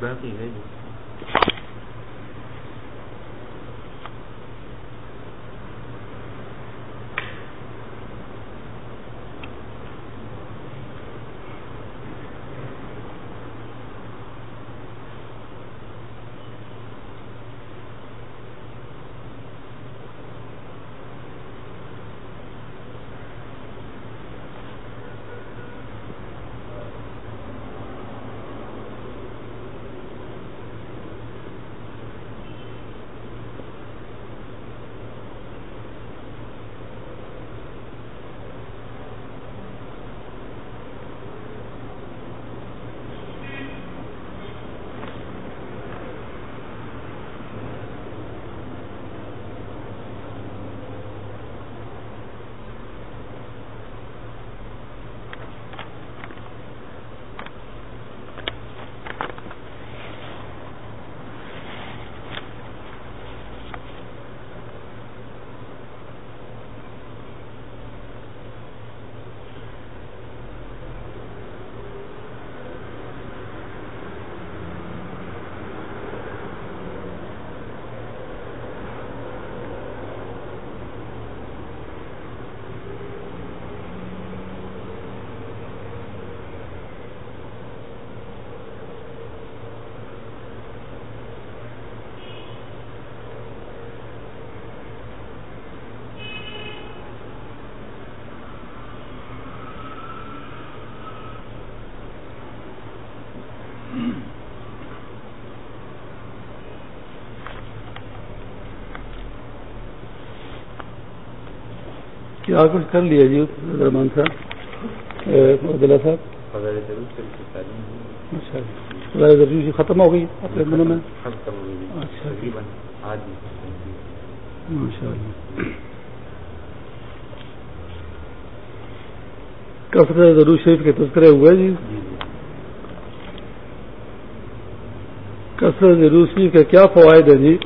باقی ہے جو کیا کچھ کر لیا جی رحمان صاحب عبداللہ صاحب۔ اچھا ضروری ختم ہو گئی، اپنے دنوں میں۔ اچھا۔ ماشاء اللہ کثرت ضرور شریف کے تذکرے ہوئے جی۔ کثرت ضرور شریف کے کیا فوائد ہیں جی؟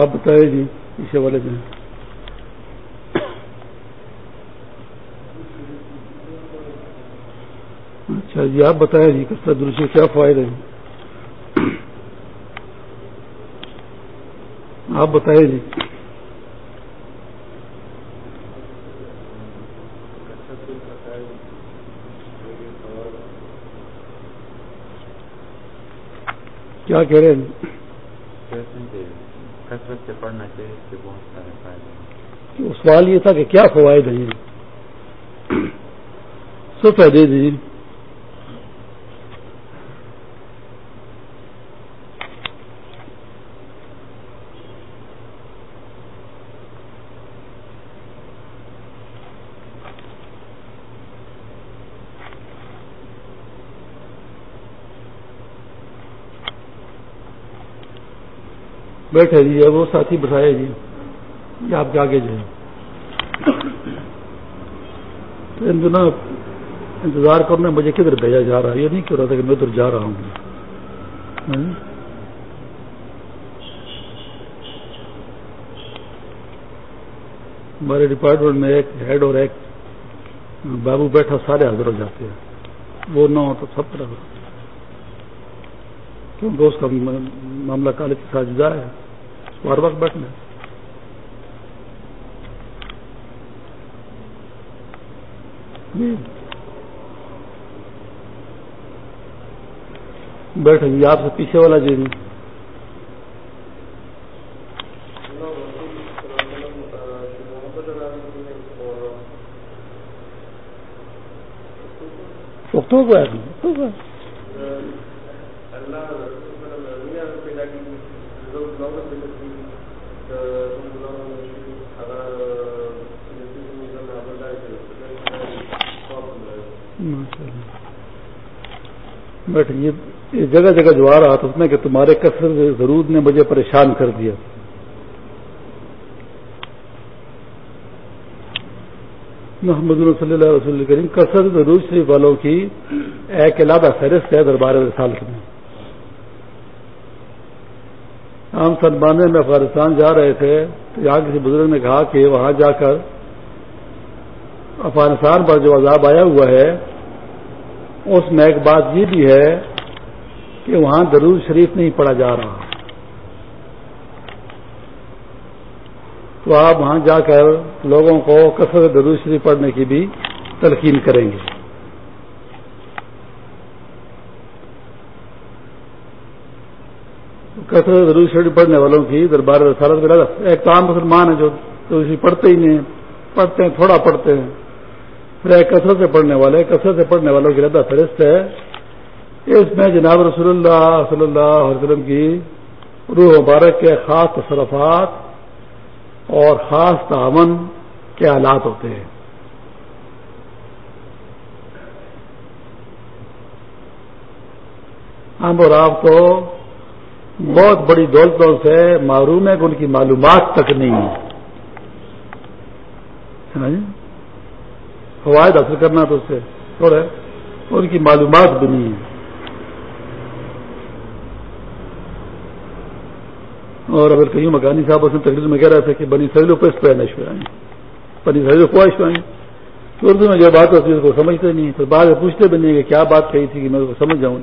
آپ بتائیں جی اس حوالے سے۔ اچھا جی آپ بتائیں جی کس طرح درست کیا فائدہ ہے؟ آپ بتائیں جی۔ کیا کہہ رہے ہیں؟ کثرت سے پڑھنا چاہیے اس سے بہت سارے فائدے سوال یہ تھا کہ کیا فوائد ہیں سو فائدے بیٹھے جی وہ ساتھی بٹھائے جی۔ یہ آپ کے آگے جو ہے ان دنوں انتظار کرنا مجھے کدھر بھیجا جا رہا ہے؟ یہ نہیں کہہ رہا تھا کہ میں ادھر جا رہا ہوں۔ ہاں؟ ہمارے ڈپارٹمنٹ میں ایک ہیڈ اور ایک بابو بیٹھا، سارے حاضر ہو جاتے ہیں۔ وہ نہ ہو تو سب طرح کیونکہ اس کا معاملہ کالج کے ساتھ جدا ہے۔ ہر وقت بیٹھنا جی۔ بیٹھے جی آپ سے پیچھے والا جی۔ تو بیٹھ یہ جگہ جگہ جو آ رہا تھا اس میں کہ تمہارے کثرت ضرور نے مجھے پریشان کر دیا۔ محمد صلی اللہ وسلم کریم، کثرت ضرور شریف والوں کی ایک علاقہ فہرست ہے دربار سال میں۔ ہم سنبانے میں افغانستان جا رہے تھے، تو یہاں کسی بزرگ نے کہا کہ وہاں جا کر افغانستان پر جو عذاب آیا ہوا ہے اس میں ایک بات یہ بھی ہے کہ وہاں درود شریف نہیں پڑھا جا رہا۔ تو آپ وہاں جا کر لوگوں کو کثرت درود شریف پڑھنے کی بھی تلقین کریں گے۔ کثرت درود شریف پڑھنے والوں کی دربار رسالت میں ایک عام مسلمان ہے جو پڑھتے ہی نہیں پڑھتے ہیں، تھوڑا پڑھتے ہیں۔ کثرت سے پڑھنے والے کثرت سے پڑھنے والوں کی ردا فہرست ہے۔ اس میں جناب رسول اللہ صلی اللہ علیہ وسلم کی روح مبارک کے خاص تصرفات اور خاص تعاون کے حالات ہوتے ہیں۔ ہم اور آپ کو بہت بڑی دولتوں سے معروم ہے کہ ان کی معلومات تک نہیں ہے۔ فوائد حاصل کرنا تو اس سے تھوڑا ان کی معلومات بھی نہیں ہے اور اگر کہیں مکانی صاحب اس نے تقریر میں کہہ رہا تھا کہ بنی سہیلوں پہ اس پہ نش آئیں، بنی سہیلوں خواہش آئیں۔ تو اردو میں جو بات ہوتی ہے اس کو سمجھتے نہیں پھر بعد میں پوچھتے بھی نہیں کہ کیا بات کہی تھی کہ میں اس کو سمجھ جاؤں۔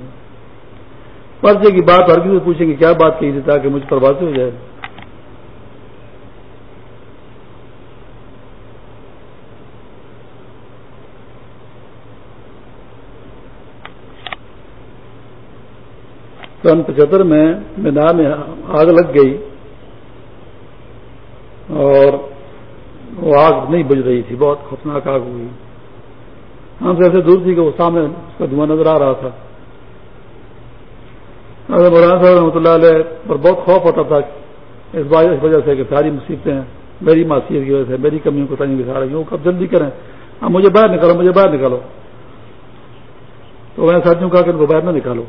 پرچے کی بات ہر کسی پوچھیں گے کیا بات کہی تھی تاکہ مجھ پر بات ہو جائے۔ سن پچہتر میں مینا میں آگ لگ گئی اور وہ آگ نہیں بج رہی تھی، بہت خوفناک آگ ہوئی۔ ہم سے ایسے دور تھی کہ وہ سامنے اس کا دھواں نظر آ رہا تھا۔ مولانا صاحب رحمۃ اللہ علیہ پر بہت خوف ہوتا تھا۔ اس وجہ سے کہ ساری مصیبتیں میری معصیت کی وجہ سے، میری کمیوں کو تنگ دکھا رہی ہوں کب جلدی کریں۔ اب مجھے باہر نکالو، مجھے باہر نکالو۔ تو میں ساتھیوں کہا کہ ان کو باہر نہ نکالو۔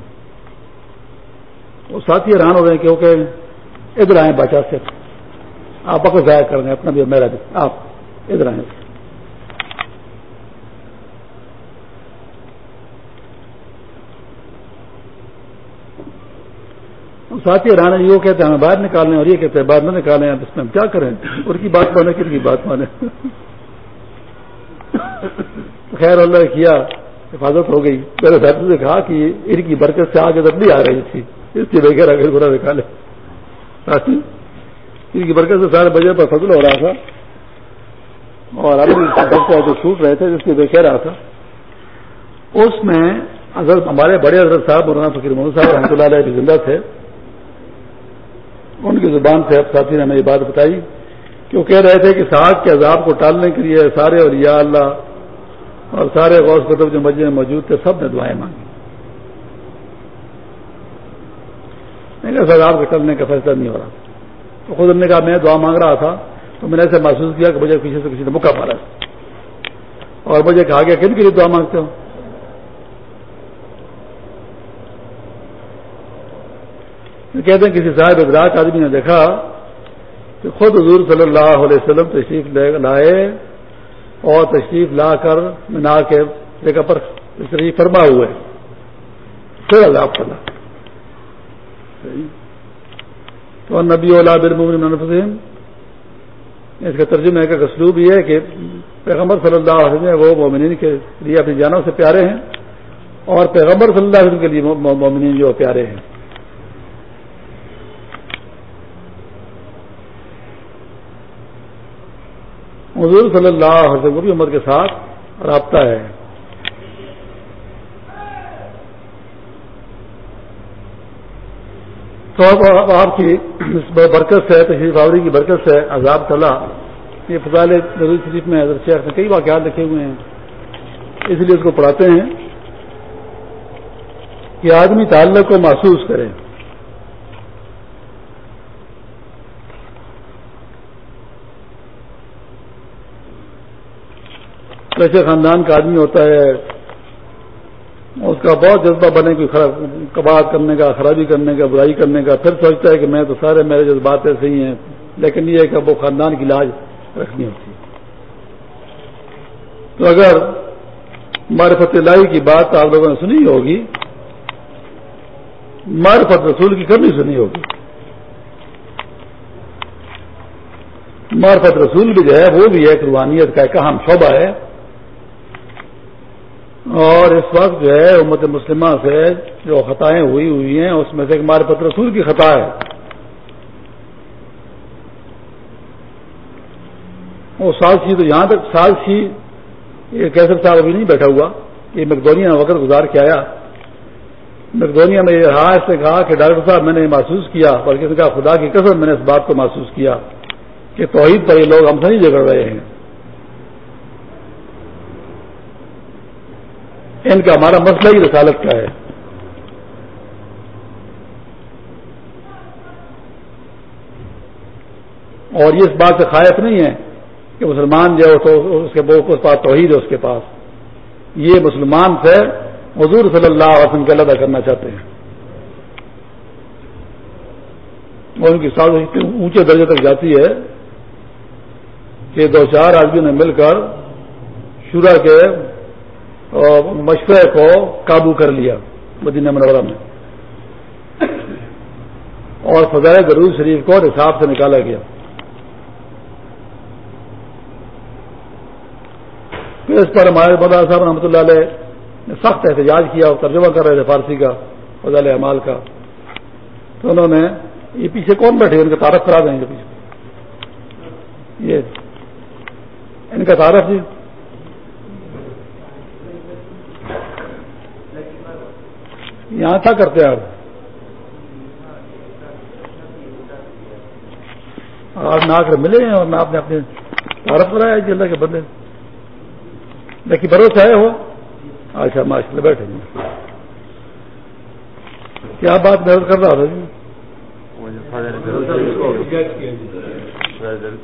وہ ساتھی حیران ہو رہے ہیں کیونکہ ادھر آئے بچا سے۔ آپ کو ضائع کر رہے ہیں اپنا بھی میرا بھی۔ آپ ادھر آئے ساتھی حیران یہ کہتے ہیں، ہمیں باہر نکالنے اور یہ کہتے ہیں، باہر نہ نکالیں اس میں ہم کیا کریں؟ اور کی بات مانے کن کی بات مانے خیر، اللہ کیا، حفاظت ہو گئی۔ میرے ساتھی سے کہا کہ ان کی برکت سے آگے تک نہیں آ رہی تھی۔ اس کی بغیر اگر برا نکالے۔ اس کی برکت سے سارے بجے پر فضل ہو رہا تھا۔ اور ابھی جو چھوٹ رہے تھے، جس کی دیکھ رہا تھا۔ اس میں اگر ہمارے بڑے حضرت صاحب، مولانا فکیر محمد صاحب رحمۃ اللہ علیہ زندہ تھے۔ ان کی زبان سے اب ساتھی نے ہمیں یہ بات بتائی کہ وہ کہہ رہے تھے کہ ساگ کے عذاب کو ٹالنے کے لیے سارے اور یا اللہ اور سارے غوث قطب جو مسجد میں موجود تھے، سب نے دعائیں مانگی۔ سزاب کے ٹلنے کا فیصلہ نہیں ہو رہا۔ تو خود نے کہا، میں دعا مانگ رہا تھا، تو میں نے ایسے محسوس کیا کہ مجھے پیچھے سے کسی نے مکہ مارا۔ اور مجھے کہا گیا، کن کے لیے دعا مانگتے ہو؟ کہتے ہیں، کسی صاحب ادراک آدمی نے دیکھا کہ خود حضور صلی اللہ علیہ وسلم تشریف لائے اور تشریف لا کر منا کے جگہ پر تشریف فرما ہوئے۔ پھر اللہ تو نبی اولا بالمومن اس کا ترجمہ کا اسلوب یہ ہے کہ پیغمبر صلی اللہ علیہ وسلم وہ مومنین کے لیے اپنی جانوں سے پیارے ہیں اور پیغمبر صلی اللہ علیہ وسلم کے لیے مومنین جو پیارے ہیں۔ حضور صلی اللہ علیہ وسلم بھی عمر کے ساتھ رابطہ ہے۔ تو اب آپ کی برکت سے، تشریف آوری کی برکت سے عذاب تلا یہ فضال نظر شریف میں حضرت شیخ نے کئی واقعات لکھے ہوئے ہیں۔ اس لیے اس کو پڑھاتے ہیں کہ آدمی تعلق کو محسوس کرے۔ ویسے خاندان کا آدمی ہوتا ہے اس کا بہت جذبہ بنے کوئی کباب کرنے کا، خرابی کرنے کا، برائی کرنے کا، پھر سوچتا ہے کہ میں تو سارے میرے جذبات ایسے ہی ہیں، لیکن یہ ہے کہ وہ خاندان کی لاج رکھنی ہوتی ہے۔ تو اگر معرفت لائی کی بات آپ لوگوں نے سنی ہوگی، معرفت رسول کی کمی سنی ہوگی۔ معرفت رسول بھی جو ہے، وہ بھی ایک روحانیت کا ایک اہم شعبہ ہے۔ اور اس وقت جو ہے، امت مسلمہ سے جو خطائیں ہوئی ہوئی ہیں، اس میں سے ہمارے پتر رسول کی خطا ہے۔ وہ سالسی تو یہاں تک سالسی یہ کیسر صاحب ابھی نہیں بیٹھا ہوا۔ یہ مقدونیا وقت گزار کے آیا۔ مقدونیا میں یہ رہا، اس نے کہا کہ ڈاکٹر صاحب، میں نے یہ محسوس کیا، بلکہ اس نے کہا خدا کی قسم، میں نے اس بات کو محسوس کیا کہ توحید پر یہ لوگ ہم سے نہیں جگڑ رہے ہیں۔ ان کا ہمارا مسئلہ ہی رسالت کا ہے۔ اور یہ اس بات سے خائف نہیں ہے کہ مسلمان جو تو اس کے پاس توحید ہے اس کے پاس۔ یہ مسلمان سے حضور صلی اللہ علیہ وسلم کے اللہ کرنا چاہتے ہیں۔ اور ان کی ساتھ اتنے اونچے درجے تک جاتی ہے کہ دو چار آدمیوں نے مل کر شورا کے مشورے کو قابو کر لیا مدینہ منورہ میں۔ اور فضائے درود شریف کو حساب سے نکالا گیا۔ پھر اس پر ہمارے بدا صاحب رحمۃ اللہ علیہ نے سخت احتجاج کیا اور ترجمہ کر رہے تھے فارسی کا فضل اعمال کا۔ تو انہوں نے یہ پیچھے کون بیٹھے ان کا تعارف کرا دیں گے پیچھے۔ یہ، ان کا تعارف جی۔ یہاں تھا کرتے آپ؟ آپ نہ آ کر ملے ہیں اور نہ آپ نے اپنے تعارف کرایا جی اللہ کے بندے۔ لیکن بھروسہ ہے وہ؟ اچھا ماشاء اللہ بیٹھے کیا بات محنت کر رہا تھا جی؟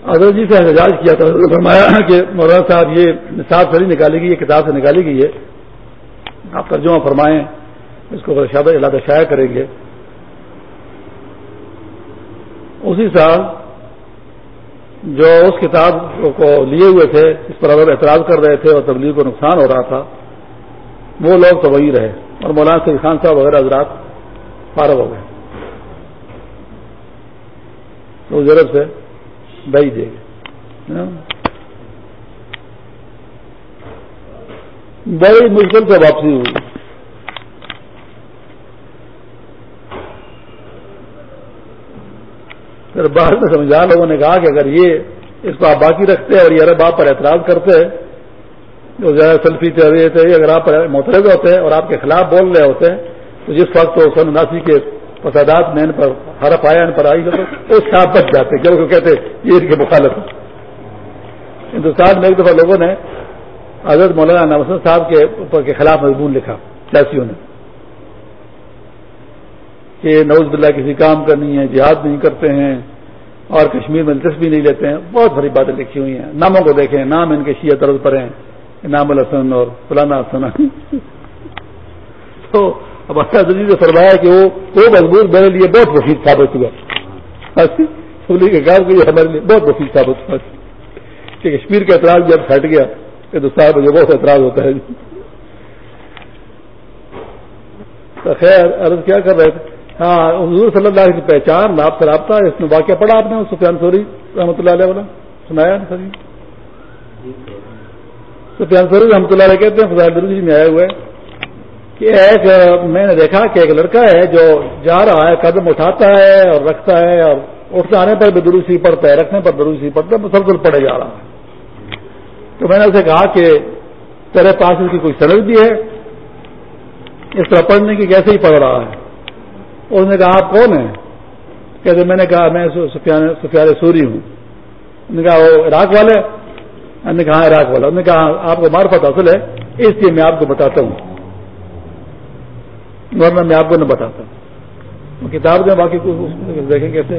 اضر جی سے احتجاج کیا تھا فرمایا کہ مولانا صاحب یہ نصاب سے نہیں نکالی گئی، یہ کتاب سے نکالی گئی ہے۔ آپ ترجمہ فرمائیں۔ اس کو شاد اللہ شائع کریں گے۔ اسی سال جو اس کتاب کو لیے ہوئے تھے، اس پر اگر اعتراض کر رہے تھے اور تبلیغ کو نقصان ہو رہا تھا، وہ لوگ تو وہی رہے۔ اور مولانا سید خان صاحب وغیرہ حضرات فارغ ہو گئے۔ تو ضرورت سے بھائی دے۔ گے بڑی مشکل سے واپسی ہوئی۔ پھر باہر میں سمجھا لوگوں نے کہا کہ اگر یہ اس کو آپ باقی رکھتے اور یہ عرب آپ پر اعتراض کرتے، جو زیادہ سیلفی چل رہے تھے اگر آپ محترض ہوتے اور آپ کے خلاف بول رہے ہوتے، تو جس وقت وہ سن اناسی کے فسادات میں ان پر حرف آیا، ان پر آئی، تو اس سے آپ بچ جاتے کیونکہ کہتے، یہ ان کے مخالف ہندوستان میں ایک دفعہ لوگوں نے حضرت مولانا نوسن صاحب کے اوپر کے خلاف مضمون لکھا، سیاسیوں نے۔ کہ نوز بلّہ کسی کام کا نہیں ہے، جہاد نہیں کرتے ہیں اور کشمیر میں دلچسپی نہیں لیتے ہیں۔ بہت بڑی باتیں لکھی ہوئی ہیں۔ ناموں کو دیکھیں، نام ان کے شیعہ طرز پر ہیں۔ انعام الحسن اور فلانا حسن۔ تو اب اچھا عزیز نے فرمایا کہ وہ مضبوط میرے لیے بہت وسیع ثابت ہوا۔ کے کام کے لیے ہمارے لیے بہت وسیع ثابت ہوا۔ کہ کشمیر کا اعتراض جب پھٹ گیا ہندوستان میں بہت اعتراض ہوتا ہے۔ تو خیر، عرض کیا کر رہے تھے؟ ہاں حضور صلی اللہ علیہ کی پہچان آپ سے رابطہ اس میں واقعہ پڑھا آپ نے سفیان سوری رحمۃ اللہ علیہ والا، سنایا نا سر جی؟ سفیان سوری رحمۃ اللہ علیہ کہتے ہیں، فضائل جی میں آئے ہوئے کہ ایک، میں نے دیکھا کہ ایک لڑکا ہے جو جا رہا ہے، قدم اٹھاتا ہے اور رکھتا ہے اور اٹھتے آنے پر بھی دروسی پڑتا ہے، رکھنے پر دروسی پڑتا ہے، مسلسل پڑے جا رہا ہے۔ تو میں نے اسے کہا کہ تیرے پاس اس کی کوئی سرد بھی ہے؟ اس طرح پڑھنے کی کیسے ہی پڑھ رہا ہے؟ اس نے کہا، آپ کون ہیں؟ کہتے، میں نے کہا، میں سفیار سوری ہوں. نے کہا، وہ عراق والے نے کہا ہاں، عراق والا انہوں نے کہا، آپ کو مارفت حاصل ہے؟ اس لیے میں آپ کو بتاتا ہوں. ورنہ میں آپ کو نہ بتاتا ہوں۔ کتاب میں باقی دیکھیں کیسے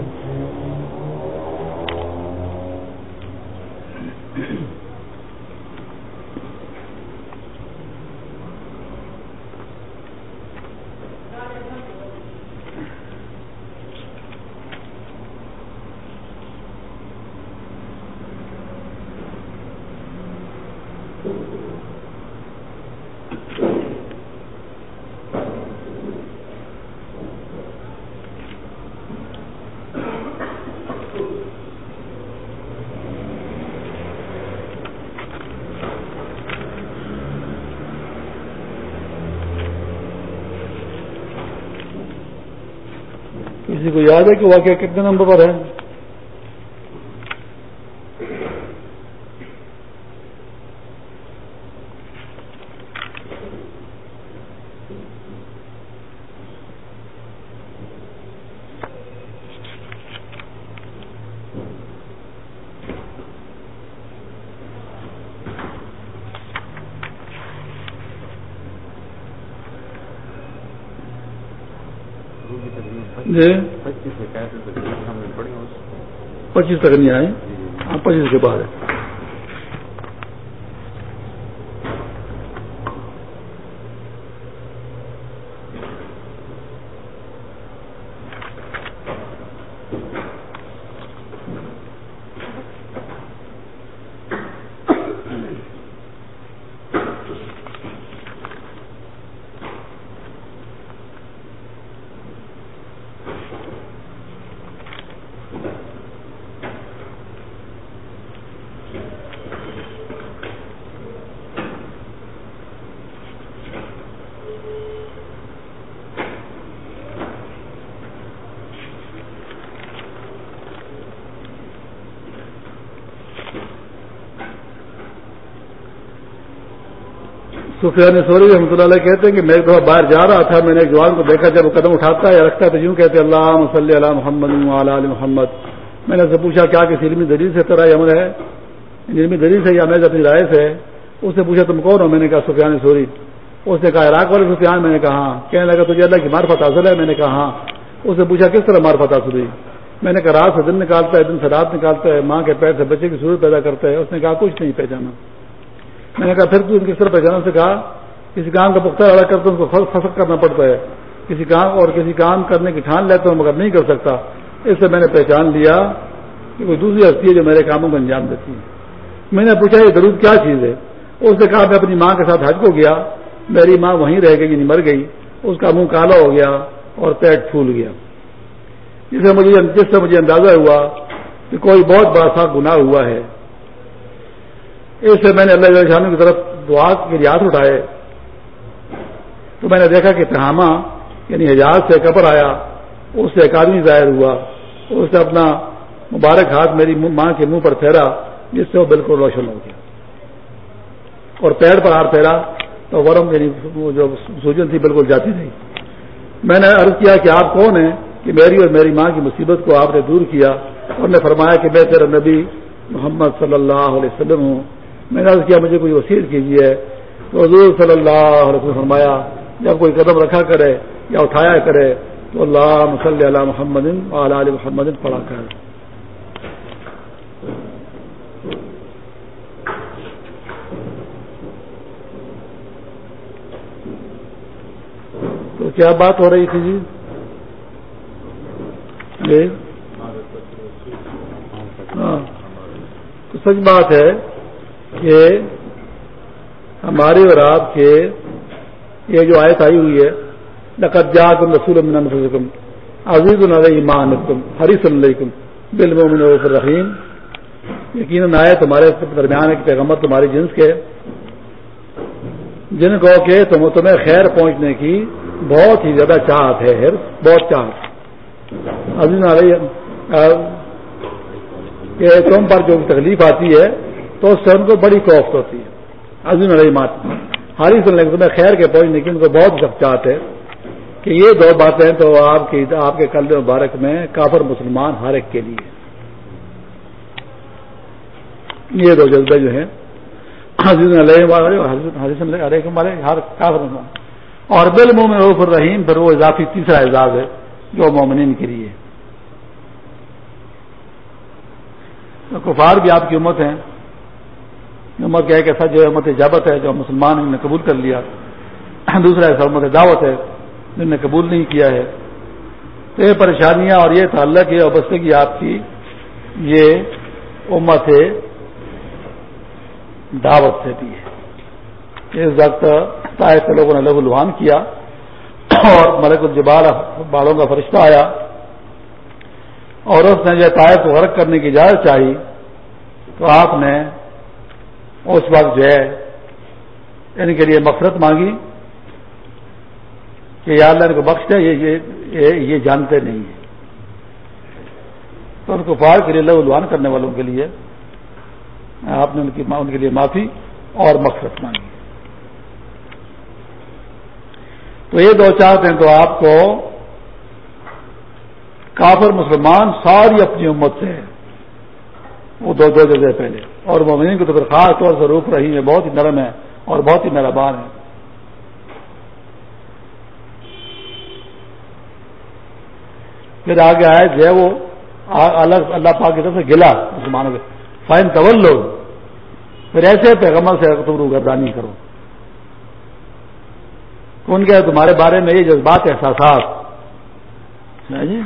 کسی کو یاد ہے کہ واقعہ کتنے نمبر پر ہے؟ جی پچیس تک نہیں آئے۔ ہاں پچیس کے بعد ہے۔ سفیان سوری رحمۃ اللہ علیہ کہتے ہیں کہ میں ایک دفعہ باہر جا رہا تھا، میں نے ایک جوان کو دیکھا، جب وہ قدم اٹھاتا ہے یا رکھتا ہے تو یوں کہتے اللہ صلی اللہ محمد علی محمد. میں نے اسے پوچھا، کیا کہ علمی دلیل سے طرح عمل ہے؟ یعنی علمی دلیل سے یا میں اپنی رائے سے اس سے پوچھا، تم کون ہو؟ میں نے کہا، سفیان سوری. اس نے کہا، عراق والے سفیان؟ میں نے کہا ہاں. کہنے لگا، تجھے اللہ کی مارفت حاصل ہے؟ میں نے کہا ہاں. اس نے پوچھا، کس طرح مارفت حاصل ہوئی؟ میں نے کہا، رات سے دن نکالتا ہے، دن سے رات نکالتا ہے، ماں کے پیر سے بچے کی صورت پیدا کرتا ہے۔ اس نے کہا، کچھ نہیں پہچانا. میں نے کہا پھر تو کس طرح پہچانا سے کہا، کسی کام کا پختہ ادا کرتا ہوں کو فسک کرنا پڑتا ہے۔ کسی کام اور کسی کام کرنے کی ٹھان لیتا ہوں، مگر نہیں کر سکتا۔ اس سے میں نے پہچان لیا کہ کوئی دوسری ہستی ہے جو میرے کاموں کو انجام دیتی ہے۔ میں نے پوچھا، یہ ضرور کیا چیز ہے؟ اس نے کہا، میں اپنی ماں کے ساتھ حج کو گیا۔ میری ماں وہیں رہ گئی یعنی مر گئی۔ اس کا منہ کالا ہو گیا اور پیٹ پھول گیا۔ جس سے مجھے جس سے مجھے اندازہ ہوا کہ کوئی بہت بڑا سا گناہ ہوا ہے۔ اس سے میں نے اللہ شانوں کی طرف دعا کے ہاتھ اٹھائے۔ تو میں نے دیکھا کہ تہامہ یعنی حجاز سے قبر آیا، اس سے ایک آدمی ظاہر ہوا۔ اس نے اپنا مبارک ہاتھ میری ماں کے منہ پر پھیرا، جس سے وہ بالکل روشن ہو گیا۔ اور پیڑ پر ہاتھ پھیرا، تو ورم یعنی جو سوجن تھی بالکل جاتی تھی میں نے عرض کیا کہ آپ کون ہیں؟ کہ میری اور میری ماں کی مصیبت کو آپ نے دور کیا۔ اور نے فرمایا کہ میں تیرا نبی محمد صلی اللہ علیہ وسلم ہوں۔ میں نے عرض کیا، مجھے کوئی وسیع کیجیے۔ تو حضور صلی اللہ علیہ وسلم فرمایا جب کوئی قدم رکھا کرے یا اٹھایا کرے، تو اللہ مسلی علی محمد علی محمد پڑھا کر۔ تو کیا بات ہو رہی تھی جی؟, جی؟ ہاں تو سچ بات ہے کہ ہمارے اور آپ کے یہ جو آیت آئی ہوئی ہے، لقد جاءكم رسول من عزیز علیہ ما حریص علیکم بالمؤمن الرحیم یقینا آیت تمہارے درمیان ایک پیغمبر تمہاری جنس کے، جن کو کہ تم تمہیں خیر پہنچنے کی بہت ہی زیادہ چاہت ہے بہت چاہت۔ عزیز علیہ کہ تم پر جو تکلیف آتی ہے تو اس سے ان کو بڑی کوفت ہوتی ہے۔ عظیم علیہ مات۔ حالی سن لیں تمہیں خیر کے پہنچنے کی ان کو بہت چاہتے ہیں کہ یہ دو باتیں تو آپ کی آپ کے قلب مبارک میں کافر مسلمان ہر ایک کے لیے۔ یہ دو جذبے جو ہیں۔ ہر کافر اور بل مومن روف الرحیم پھر وہ اضافی تیسرا اعزاز ہے جو مومنین کے لیے۔ کفار بھی آپ کی امت ہیں۔ امت کیا ایک ایسا جو امت اجابت ہے جو مسلمان نے قبول کر لیا۔ دوسرا ایسا امت دعوت ہے جن نے قبول نہیں کیا ہے۔ تو یہ پریشانیاں اور یہ تعلق یہ وابستگی آپ کی یہ امت دعوت سے بھی ہے۔ اس وقت طائف کے لوگوں نے لہو لوہان کیا اور ملک الجبال بالوں کا فرشتہ آیا اور اس نے جو طائف کو غرق کرنے کی اجازت چاہی تو آپ نے اس وقت جو ہے، ان کے لیے مفرت مانگی کہ یا اللہ ان کو بخش دے، یہ یہ جانتے نہیں ہیں۔ تو ان کو فار کے لیے لوان کرنے والوں کے لیے آپ نے ان کی ان کے لیے معافی اور مقصد مانگی۔ تو یہ دو چاہتے ہیں تو آپ کو کافر مسلمان ساری اپنی امت سے وہ دو دو جگہ پہلے۔ اور مومنین کو تو پھر خاص طور سے روک رہی ہے، بہت ہی نرم ہے اور بہت ہی مہربان ہے۔ پھر آگے آئے جو ہے وہ الگ اللہ پاک کی طرف سے گلا مسلمانوں کے۔ فائن طول لوگ پھر ایسے پیغمبر سے تم روگردانی کرو۔ ان کے تمہارے بارے میں یہ جذبات احساسات۔ جی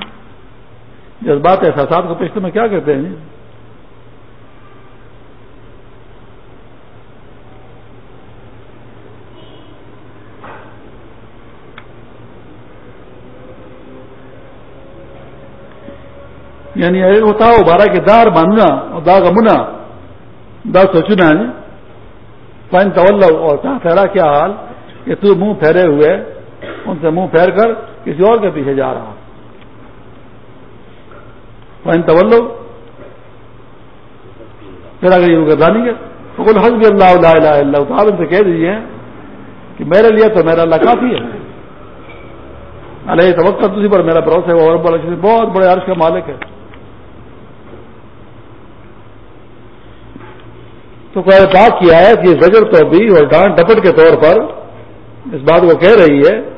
جذبات احساسات کو پشتے میں کیا کہتے ہیں؟ جی یعنی ہوتا ہو بارہ کے دار ماننا اور دا گمنا دا سوچنا ہے فائن طول اور ٹھہرا کیا حال کہ تو منہ پھیرے ہوئے، ان سے منہ پھیر کر کسی اور کے پیچھے جا رہا۔ فائن طول پھر اگر یہ گردانی ہے تو حضب اللہ اللہ اللہ اللہ تو ان سے کہہ دیجیے کہ میرے لیے تو میرا اللہ کافی ہے۔ اللہ یہ توقع دوسری پر میرا بھروسہ ہے وہ بہت بڑے عرش کا مالک ہے۔ تو کوئی بات کیا ہے کہ زجر تو بھی اور ڈانٹ ڈپٹ کے طور پر اس بات کو کہہ رہی ہے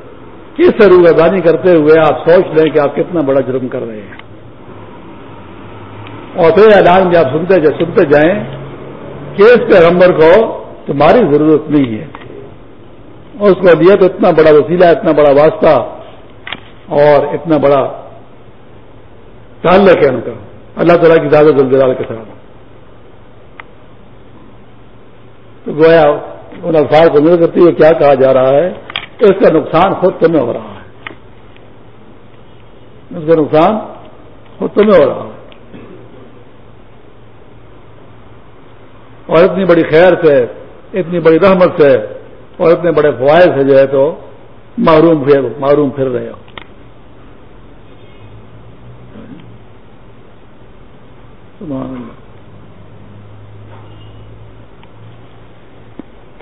کہ اس روح کرتے ہوئے آپ سوچ لیں کہ آپ کتنا بڑا جرم کر رہے ہیں۔ اور پھر اعلان میں آپ سنتے سنتے جائیں کہ اس پیغمبر کو تمہاری ضرورت نہیں ہے۔ اور اس کو دیا تو اتنا بڑا وسیلہ، اتنا بڑا واسطہ اور اتنا بڑا تعلق ہے ان کا۔ اللہ تعالیٰ کی زیادہ زلزلال کے ساتھ۔ تو گویا ان الفاظ کو مل کرتے ہوئے کیا کہا جا رہا ہے؟ اس کا نقصان خود تمہیں ہو رہا ہے۔ اس کا نقصان خود تمہیں ہو رہا ہے۔ اور اتنی بڑی خیر سے، اتنی بڑی رحمت سے، اور اتنے بڑے فوائد سے جو ہے تو معروم پھر معروم پھر رہے ہو۔ اللہ۔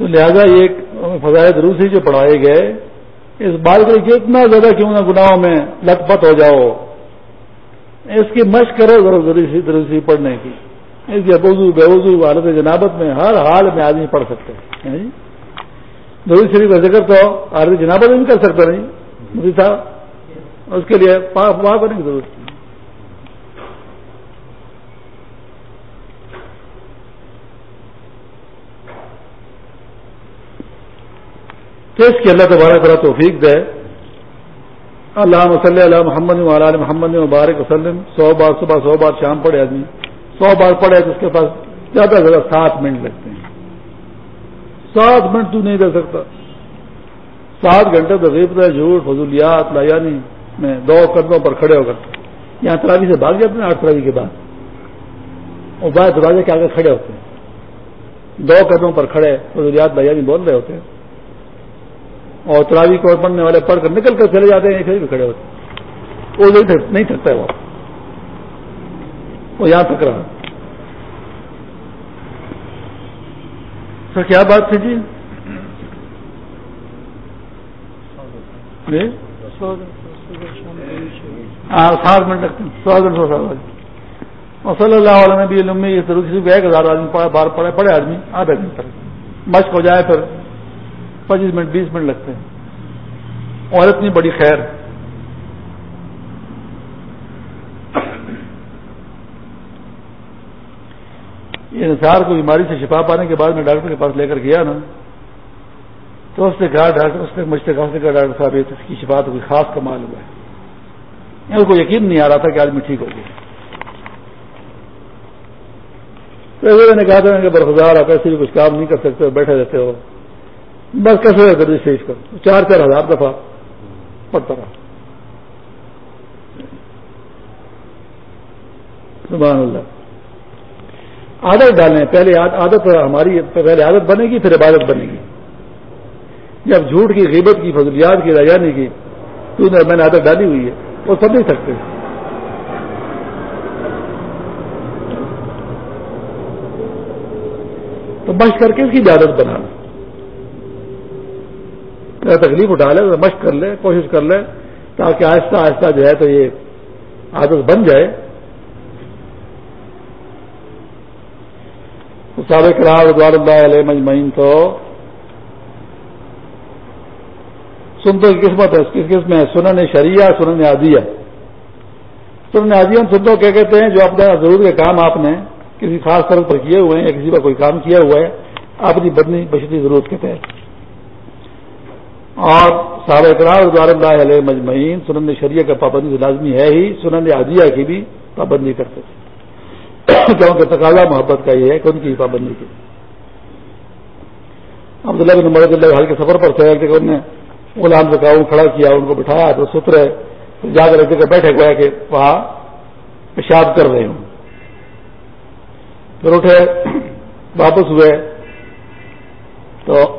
لہذا یہ فضائد روسی جو پڑھائے گئے اس بات کے لیے اتنا زیادہ کیوں نہ گناہوں میں لت پت ہو جاؤ اس کی مشق کرو ضروری دروسی پڑھنے کی اس کے بوزو بے وضو حالت جنابت میں ہر حال میں آدمی پڑھ سکتے ہیں دروی شریف کا ذکر تو حالت جنابت میں بھی کر سکتا نہیں مودی صاحب اس کے لیے وہاں کرنے کی ضرورت تو اس کی اللہ تبارہ کرا توفیق دے۔ اللہ وسلم اللہ محمد علیہ محمد مبارک وسلم۔ سو بار صبح سو بار شام پڑے آدمی۔ سو بار پڑے تو اس کے پاس زیادہ سے زیادہ سات منٹ لگتے ہیں۔ سات منٹ تو نہیں دے سکتا۔ سات گھنٹے تو غیبت ہے جھوٹ، فضولیات لایانی میں دو قدموں پر کھڑے ہو کر۔ یہاں تراوی سے بھاگ جاتے ہیں، آٹھ تراوی کے بعد۔ اور بعد دروازے کے آگے کھڑے ہوتے ہیں۔ دو قدموں پر کھڑے، فضولیات لایانی بول رہے ہوتے ہیں۔ اور تراوی کو پڑھنے والے پڑھ کر نکل کر چلے جاتے ہیں پھر بھی کھڑے ہوتے وہ نہیں تھکتا ہے وہ۔ وہ یہاں تک رہا سر کیا بات تھی جی, جی؟ ہاں سات منٹ لگتے ہیں۔ سو سو سال اور صلی اللہ علیہ نبی علمی ایک ہزار آدمی بار پڑے پڑے آدمی آدھا گھنٹہ۔ مشق ہو جائے پھر۔ پچیس منٹ، بیس منٹ لگتے ہیں۔ اور اتنی بڑی خیر۔ یہ کو بیماری سے شفا پانے کے بعد میں ڈاکٹر کے پاس لے کر گیا نا، تو اس نے کہا، ڈاکٹر، اس نے مجھ سے کہا ڈاکٹر صاحب، یہ اس کی شفا تو کوئی خاص کمال ہوا ہے۔ ان کو یقین نہیں آ رہا تھا کہ آدمی ٹھیک ہو گیا۔ تو میں نے کہا تھا کہ برخدار آپ ایسے بھی کچھ کام نہیں کر سکتے، بیٹھے رہتے ہو۔ بس کیسے درجے سے اس کا چار چار ہزار دفعہ پڑتا رہا۔ سبحان اللہ۔ عادت ڈالیں، پہلے عادت ہماری پہلے عادت بنے گی، پھر عبادت بنے گی۔ جب جھوٹ کی غیبت کی، فضولیات کی رجانی کی، تو میں نے عادت ڈالی ہوئی ہے، وہ سب نہیں سکتے تو بش کر کے اس کی عادت بنانا تکلیف اٹھا لے مشق کر لے، کوشش کر لے، تاکہ آہستہ آہستہ جو ہے تو یہ عادت بن جائے۔ سارے دوار اللہ علیہ مجمعین تو سنتوں کی قسمت ہے کس قسم ہے، سنن شریعہ، سنن عادیہ۔ سنن عادیہ سنتوں کیا کہتے ہیں جو اپنے ضرور کے کام آپ نے کسی خاص طرح پر کیے ہوئے ہیں، یا کسی پر کوئی کام کیا ہوا ہے اپنی بدنی بشری ضرورت کے تحت۔ اور سارے اقرار دوار اللہ علیہ مجمعین سنن شریعہ کا پابندی لازمی ہے ہی، سنن عادیہ کی بھی پابندی کرتے تھے۔ کیونکہ تقاضا محبت کا یہ ہے کہ ان کی پابندی کی؟ عبداللہ بن مرد اللہ حال کے سفر پر تھے کہ انہوں نے غلام سے کہا کھڑا کیا، ان کو بٹھایا، تو سترے جا کر ایک جگہ بیٹھے، گویا کہ وہاں پیشاب کر رہے ہوں۔ پھر اٹھے، واپس ہوئے، تو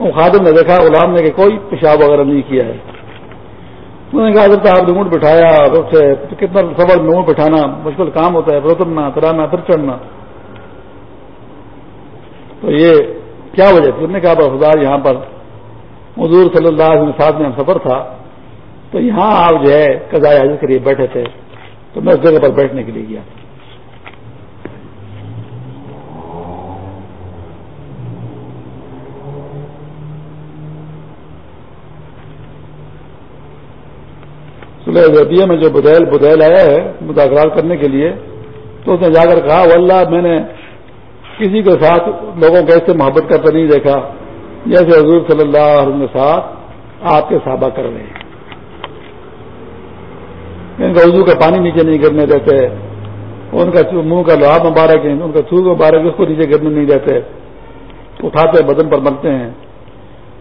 خادم نے دیکھا، غلام نے کہ کوئی پیشاب وغیرہ نہیں کیا ہے۔ انہوں نے کہا، حضرت آپ نے اونٹ بٹھایا تو کتنا سفر میں اونٹ بٹھانا، مشکل کام ہوتا ہے پھر اترنا اترانا پھر چڑھنا۔ تو یہ کیا وجہ تھی؟ انہوں نے کہا بفدار یہاں پر حضور صلی اللہ علیہ ساتھ میں سفر تھا۔ تو یہاں آپ جو ہے قزائے حاضر کے لیے بیٹھے تھے۔ تو میں اس جگہ پر بیٹھنے کے لیے گیا۔ سلح میں جو بدیل بدیل آیا ہے مذاکرات کرنے کے لیے، تو اس نے جا کر کہا، واللہ میں نے کسی کے ساتھ لوگوں کو ایسے محبت کرتے نہیں دیکھا جیسے حضور صلی اللہ علیہ وسلم کے ساتھ آپ کے صحابہ کر رہے ہیں۔ یعنی ان کا وضو کا پانی نیچے نہیں گرنے دیتے، ان کا منہ کا لوہا مبارک ہے، ان کا تھوک مبارک اس کو نیچے گرنے نہیں دیتے۔ اٹھاتے بدن پر ملتے ہیں۔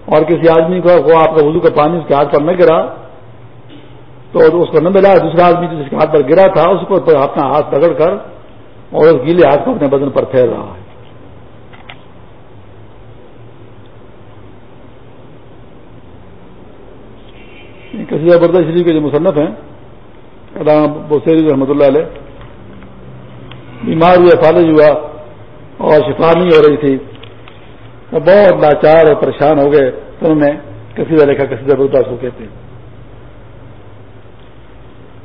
اور کسی آدمی کو آپ کا وضو کا پانی اس کے ہاتھ پر نہ گرا تو اس کو نہ ملا، دوسرا آدمی جس کے ہاتھ پر گرا تھا، اس کو اپنا ہاتھ پکڑ کر اور اس گیلے ہاتھ کو اپنے بدن پر پھیر رہا ہے۔ کسی بردا شریف کے جو مصنف ہیں بسری رحمۃ اللہ علیہ بیمار ہوا فالج ہوا اور شفا نہیں ہو رہی تھی، وہ بہت لاچار اور پریشان ہو گئے۔ تو انہوں نے کسی لکھا، کسی بردا کو کہتے ہیں۔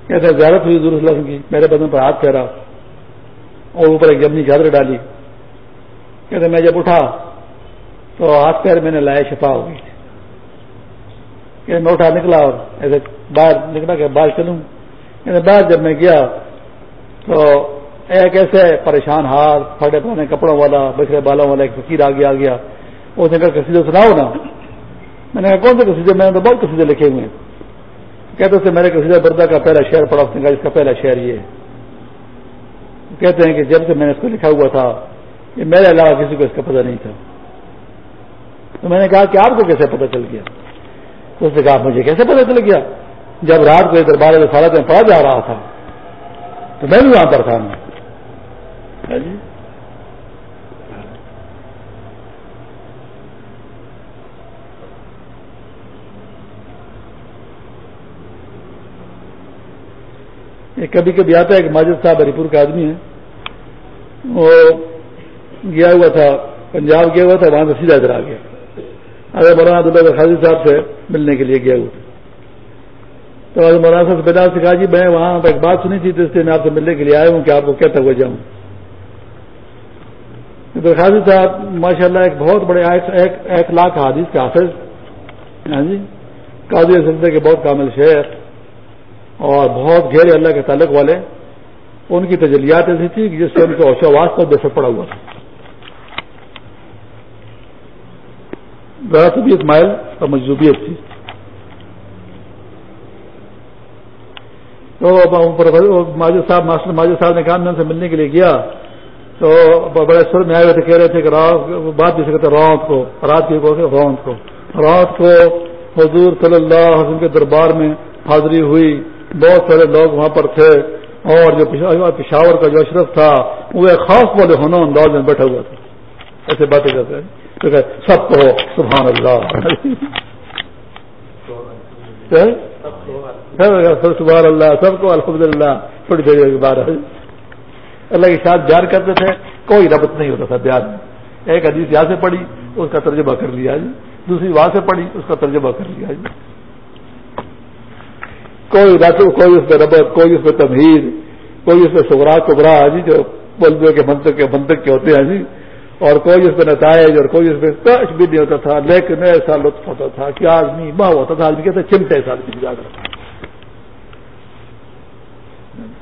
کہتے زیارت ہوئی حضور صلی وسلم کی میرے بدن پر ہاتھ پھیرا اور اوپر ایک جمنی چادر ڈالی۔ کہتے میں جب اٹھا تو ہاتھ پیر میں نے لائے شفا ہو گئی۔ کہ میں اٹھا نکلا اور ایسے باہر نکلا کہ باہر چلوں۔ کہتے باہر جب میں گیا تو ایک ایسے پریشان ہاتھ پھٹے پرانے کپڑوں والا بچرے بالوں والا ایک فکیر آگے آ گیا۔ اس نے کہا کسی سناؤ نا۔ میں نے کہا، کون سے کسی میں نے تو بہت کسی لکھے ہوئے ہیں۔ کہتے تھے میرے کسی بردا کا پہلا شعر پڑا اس نے کہا اس کا پہلا شعر یہ کہتے ہیں کہ جب سے میں نے اس کو لکھا ہوا تھا، یہ میرے علاوہ کسی کو اس کا پتہ نہیں تھا۔ تو میں نے کہا کہ آپ کو کیسے پتہ چل گیا؟ اس نے کہا مجھے کیسے پتہ چل گیا؟ جب رات کو دربار میں پڑا جا رہا تھا، تو میں بھی وہاں پر تھا۔ ہاں جی۔ ہاں جی کبھی کبھی آتا ہے کہ ماجد صاحب ہری پور کا آدمی ہے۔ وہ گیا ہوا تھا، پنجاب گیا ہوا تھا، وہاں سے سیدھا ادھر آ گیا۔ اگر مولانا عبداللہ خاضی صاحب سے ملنے کے لیے گیا ہوا تو آج مولانا صاحب بیدار سے کہا جی میں وہاں ایک بات سنی تھی، تو اس لیے میں آپ سے ملنے کے لیے آیا ہوں کہ آپ کو کہتا ہوا جاؤں۔ تو خاضی صاحب ماشاء اللہ ایک بہت بڑے ایک لاکھ حادث کے حافظ۔ ہاں جی قاضی سلسلے کے بہت کامل شہر اور بہت گہرے اللہ کے تعلق والے ان کی تجلیات ایسی تھی جس سے ان کو آواز پر بے پڑا ہوا تھا۔ ذرا طبیعت مائل اور مجزوبیت تھی۔ تو ماجد صاحب ماسٹر ماجد صاحب نے کہا میں ان سے ملنے کے لیے گیا۔ تو بڑے سر میں آئے ہوئے تھے، کہہ رہے تھے کہ رات بات جیسے کہتے رات کو رات کی رات کو۔ رات کو حضور صلی اللہ علیہ وسلم کے دربار میں حاضری ہوئی۔ بہت سارے لوگ وہاں پر تھے اور جو پشاور کا جو اشرف تھا، وہ ایک خاص والے ہونا انداز میں بیٹھا ہوا تھا۔ ایسے باتیں کرتے ہیں۔ سب کو سبحان اللہ۔ سبحان اللہ، سب کو الحمد للہ تھوڑی دیر کے بعد اللہ کے ساتھ بیان کرتے تھے۔ کوئی ربط نہیں ہوتا تھا بیان میں۔ ایک حدیث یہاں سے پڑھی، اس کا ترجمہ کر لیا جی۔ دوسری وہاں سے پڑھی، اس کا ترجمہ کر لیا جی۔ کوئی کوئی اس میں ربط، کوئی اس میں تمہید، کوئی اس میں سگرا کبرا ہاں جی جو بلدے کے منطق کے منطق کے ہوتے ہیں ہاں جی اور کوئی اس میں نتائج، اور کوئی اس میں کچھ بھی نہیں ہوتا تھا، لیکن ایسا لطف ہوتا تھا کہ آدمی ماں ہوتا تھا، آدمی کہتے چمٹے ایسا آدمی جا کر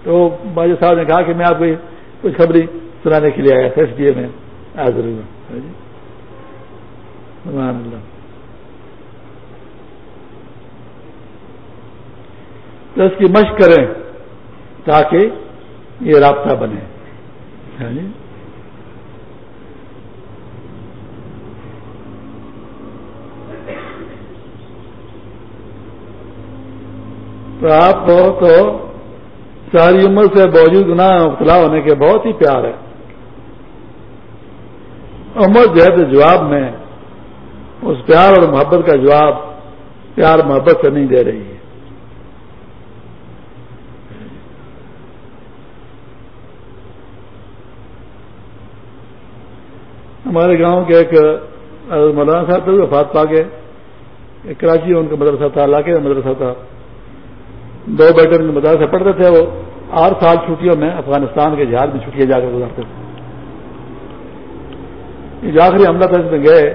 تو باجی صاحب نے کہا کہ میں آپ کو کچھ خبری سنانے کے لیے آیا تھا اس لیے میں حاضر ہوں ہاں جی۔ اللہ۔ تو اس کی مشق کریں تاکہ یہ رابطہ بنے۔ ہاں جی۔ تو آپ کو تو ساری عمر سے باوجود گنا مبتلا ہونے کے بہت ہی پیار ہے۔ عمر جو ہے جواب میں، اس پیار اور محبت کا جواب، پیار محبت سے نہیں دے رہی ہے ہمارے گاؤں کے ایک مولانا صاحب تھے وفات پا گئے۔ کراچی ان کا مدرسہ تھا، علاقے کا مدرسہ تھا۔ دو بیٹے ان کے مدرسے پڑھتے تھے، وہ آٹھ سال چھٹیوں میں افغانستان کے جہاز میں چھٹیاں جا کر گزارتے تھے۔ جو آخری حملہ تھا اس میں گئے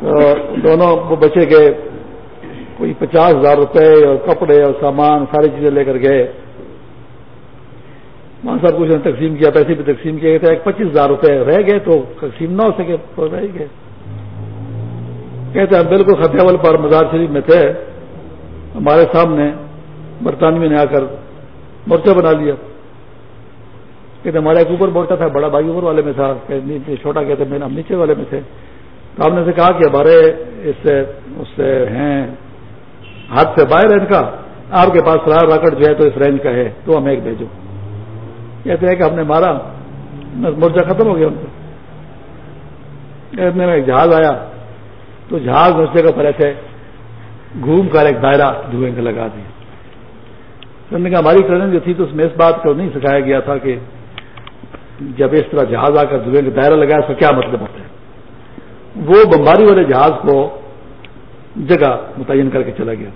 تو دونوں وہ بچے گئے۔ کوئی پچاس ہزار روپے اور کپڑے اور سامان، ساری چیزیں لے کر گئے۔ وہاں سب کچھ نے تقسیم کیا، پیسے بھی تقسیم کیے گئے تھے، ایک پچیس ہزار روپے رہ گئے تو تقسیم نہ ہو سکے تو رہ گئے۔ کہتے ہیں بالکل ختیاول پر مزار شریف میں تھے، ہمارے سامنے برطانوی نے آ کر مورچہ بنا لیا۔ کہتے ہمارا ایک اوپر مورچہ تھا، بڑا بھائی اوپر والے میں تھا چھوٹا کہتے ہیں ہم نیچے والے میں تھے۔ تو ہم نے سے کہا کہ ہمارے اس سے اس سے ہیں، ہاتھ سے باہر ان کا، آپ کے پاس فرار راکٹ جو ہے تو اس رینج کا ہے، تو ہم ایک بھیجو۔ کہتے ہیں کہ ہم نے مارا، مورچہ ختم ہو گیا ان کا۔ ایک جہاز آیا، تو جہاز اس جگہ پر ایسے گھوم کر ایک دائرہ دھوئیں کا لگا دیا نے کہا، ہماری ٹریننگ جو تھی تو اس میں اس بات کو نہیں سکھایا گیا تھا کہ جب اس طرح جہاز آ کر دھوئیں کا دائرہ لگایا، اس کا کیا مطلب ہوتا ہے؟ وہ بمباری والے جہاز کو جگہ متعین کر کے چلا گیا۔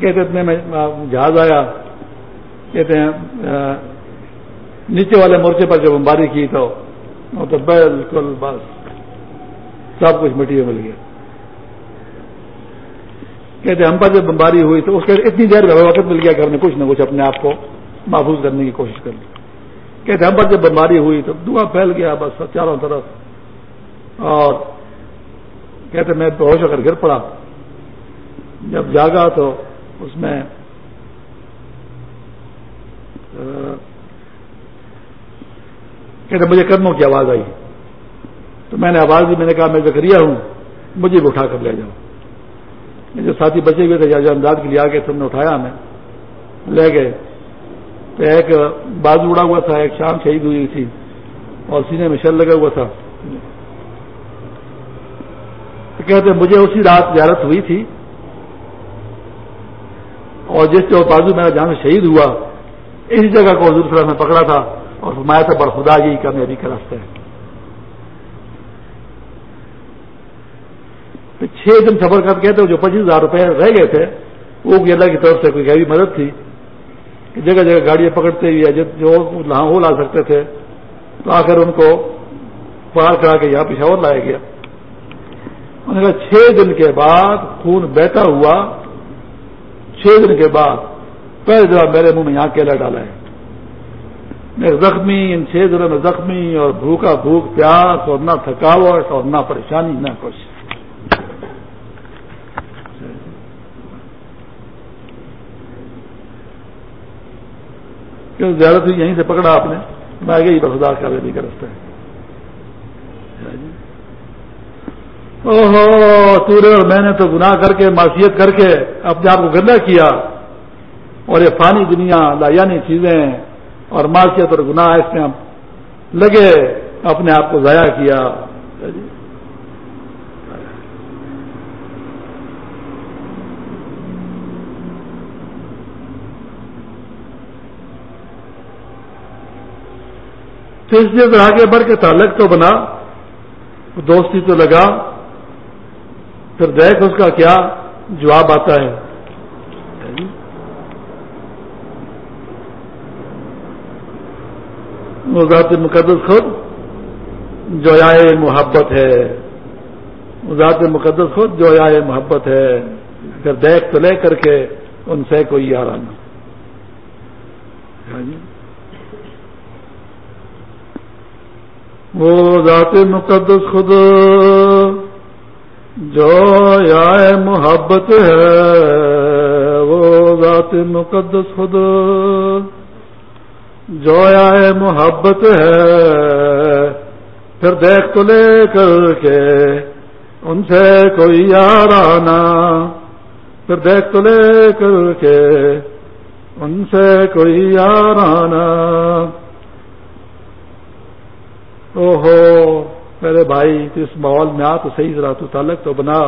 کہتے اتنے میں جہاز آیا کہتے ہیں نیچے والے مورچے پر جب بمباری کی تو تو بالکل بس، سب کچھ مٹی مل گیا۔ کہتے ہم پر جب بمباری ہوئی تو اس کے اتنی دیر میں وقت مل گیا کہ ہم نے کچھ نہ کچھ اپنے آپ کو محفوظ کرنے کی کوشش کر لی۔ کہتے ہم پر جب بمباری ہوئی تو دعا پھیل گیا بس، چاروں طرف۔ اور کہتے میں بہت ہو کر گر پڑا۔ جب جاگا تو اس میں کہتے مجھے قدموں کی آواز آئی۔ تو میں نے آواز دی، میں نے کہا، میں زکریہ ہوں، مجھے بھی اٹھا کر لے جاؤ۔ جو ساتھی بچے ہوئے تھے جو امداد کے لیے آ کے تم نے اٹھایا ہمیں لے گئے۔ تو ایک بازو اڑا ہوا تھا، ایک شام شہید ہوئی تھی، اور سینے میں شل لگا ہوا تھا۔ تو کہتے مجھے اسی رات زیارت ہوئی تھی، اور جس جو بازو میرا جہاں شہید ہوا اسی جگہ کو حضور صلی اللہ میں پکڑا تھا اور فرمایا تھا بڑ خدا یہی کامیابی کا راستہ ہے۔ تو چھ دن سفر کر کے جو پچیس ہزار روپے رہ گئے تھے، وہ بھی اللہ کی طرف سے کوئی گہری مدد تھی کہ جگہ جگہ گاڑیاں پکڑتے ہوئے جو وہ لا سکتے تھے، تو آ کر ان کو پار کرا کے یہاں پشاور لایا گیا۔ انہوں نے کہا، چھ دن کے بعد خون بہتا ہوا، چھ دن کے بعد پہلے دفعہ میرے منہ میں یہاں کیلا ڈالا ہے۔ میں زخمی، ان چھ دنوں میں زخمی اور بھوکا بھوک، پیاس اور نہ تھکاوٹ اور نہ پریشانی، نہ کچھ۔ کیوں زیادہ یہیں سے پکڑا آپ نے؟ میں گئی بسدار کا بھی کا رستہ ہے۔ اوہو تورے اور میں نے تو گناہ کر کے معاشیت کر کے اپنے آپ کو گندا کیا۔ اور یہ فانی دنیا، لایانی چیزیں اور معاشیت اور گناہ اس میں لگے، اپنے آپ کو ضائع کیا۔ تو اس لیے آگے بڑھ کے تعلق تو بنا، دوستی تو لگا، پھر دیکھ اس کا کیا جواب آتا ہے۔ وہ ذات مقدس خود جو آئے محبت ہے۔ ذات مقدس خود جو آئے محبت ہے۔ پھر دیکھ تو لے کر کے ان سے کوئی یار آنا ہاں جی۔ وہ ذات مقدس خود جو آئے محبت ہے۔ وہ ذات مقدس خود جو آئے محبت ہے، پھر دیکھ تو لے کر کے ان سے کوئی یار آنا پھر دیکھ تو لے کر کے ان سے کوئی یار آنا او ہو میرے بھائی اس ماحول میں آ تو صحیح ذرا تو تعلق تو بنا۔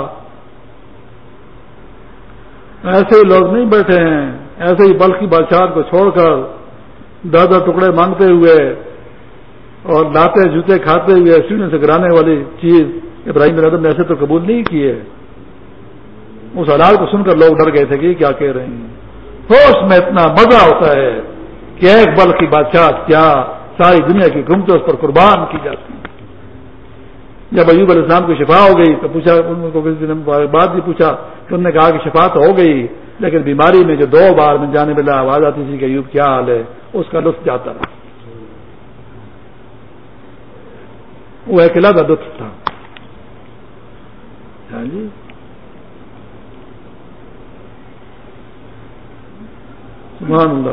ایسے ہی لوگ نہیں بیٹھے ہیں، ایسے ہی بلکہ بادشاہ کو چھوڑ کر دادا ٹکڑے مانگتے ہوئے اور لاتے، جوتے کھاتے ہوئے، سینے سے گرانے والی چیز ابراہیم ادم نے ایسے تو قبول نہیں کیے اس حالات کو سن کر لوگ ڈر گئے تھے کہ کیا کہہ رہے ہیں۔ ہوش میں اتنا مزہ ہوتا ہے کہ ایک بل کی بادشاہ کیا ساری دنیا کی گمتوں اس پر قربان کی جاتی ہے۔ جب ایوب علیہ السلام کی شفا ہو گئی تو پوچھا، ان کو کسی دن بعد بھی پوچھا، تو انہوں نے کہا کہ شفا تو ہو گئی، لیکن بیماری میں جو دو بار میں جانے والا آواز آتی تھی کہ ایوب کیا حال ہے۔ اس کا لطف جاتا رہا وہ ایک علیحدہ لطف تھا۔ ہاں جی۔ سبحان اللہ۔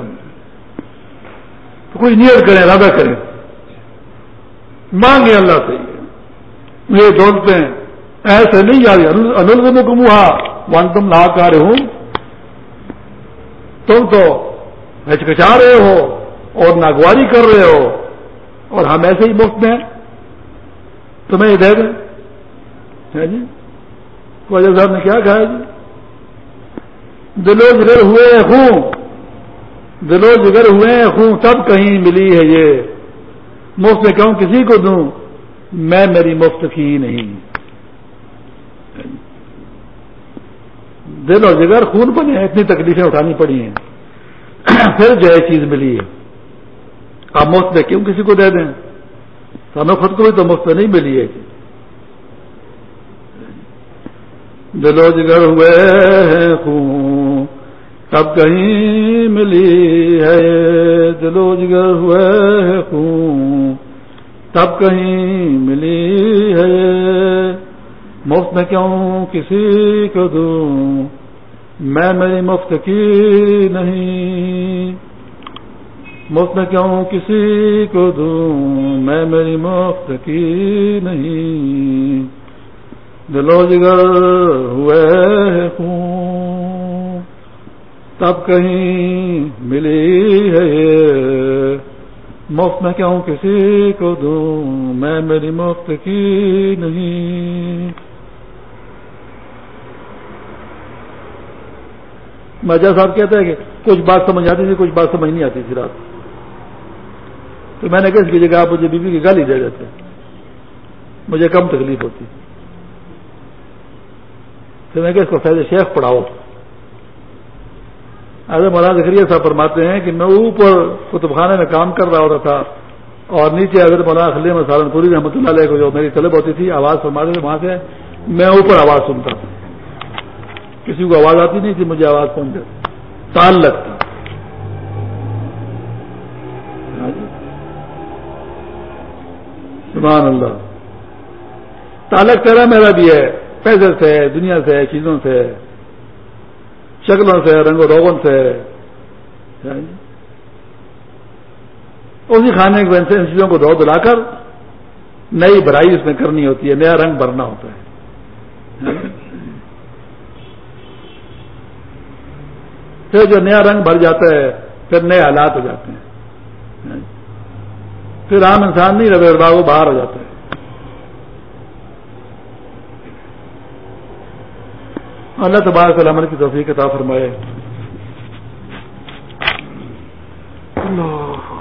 تو کوئی نیت کریں ارادہ کریں مانگے اللہ سے۔ یہ دولتے ہیں۔ ایسے نہیں جا رہی انل میں گموہا۔ ون تم لا کر ہوں تم تو ہچکچا رہے ہو اور ناگواری کر رہے ہو اور ہم ایسے ہی مفت میں تمہیں یہ دے دیں؟ جی؟ خواجہ صاحب نے کیا کہا جی؟ دلو جگر ہوئے ہوں دلو جگر ہوئے ہوں تب کہیں ملی ہے یہ۔ مفت میں کہوں کسی کو دوں؟ میں میری مفت کی نہیں۔ دل اور جگر خون بنے اتنی تکلیفیں اٹھانی پڑی ہیں۔ پھر جو ہے چیز ملی ہے۔ آپ مفت میں کیوں کسی کو دے دیں؟ تو ہمیں خود کو بھی تو مفت میں نہیں ملی ہے۔ دلو جگر ہوئے ہیں خون تب کہیں ملی ہے؟ دلو جگر ہوئے ہیں خون تب کہیں ملی ہے؟ مفت میں کیوں کسی کو دوں؟ میں میری مفت کی نہیں۔ مفت میں کیوں کسی کو دوں؟ میں میری مفت کی نہیں۔ دلو جگر ہوئے خون۔ تب کہیں ملی ہے مفت میں کیوں کسی کو دوں؟ میں میری مفت کی نہیں۔ مجھا صاحب کہتے ہیں کہ کچھ بات سمجھ آتی تھی، کچھ بات سمجھ نہیں آتی تھی رات تو میں نے کہا اس کی جگہ آپ مجھے بیوی کی گالی دے دیتے مجھے کم تکلیف ہوتی۔ تو میں کہ اس کو فیض شیخ پڑھاؤ۔ اگر مولانا ذکریہ صاحب فرماتے ہیں کہ میں اوپر کتب خانے میں کام کر رہا ہوتا تھا اور نیچے اگر مولانا خلی میں سہارنپوری رحمۃ اللہ علیہ کو جو میری طلب ہوتی تھی، آواز فرماتے تھے وہاں سے، میں اوپر آواز سنتا تھا۔ کسی کو آواز آتی نہیں تھی، مجھے آواز پہنچ جاتی تال لگتا سبحان اللہ۔ تعلق تیرا میرا بھی ہے پیسے سے، دنیا سے، چیزوں سے، شکلوں سے، رنگ و روغن سے۔ اسی کھانے کو ان چیزوں کو دھو دلا کر نئی بھرائی اس میں کرنی ہوتی ہے، نیا رنگ بھرنا ہوتا ہے۔ پھر جو نیا رنگ بھر جاتا ہے، پھر نئے حالات ہو جاتے ہیں۔ پھر عام انسان نہیں رہتا وہ باہر ہو جاتا ہے۔ اللہ تبارک العمل کی توفیق عطا فرمائے۔ اللہ۔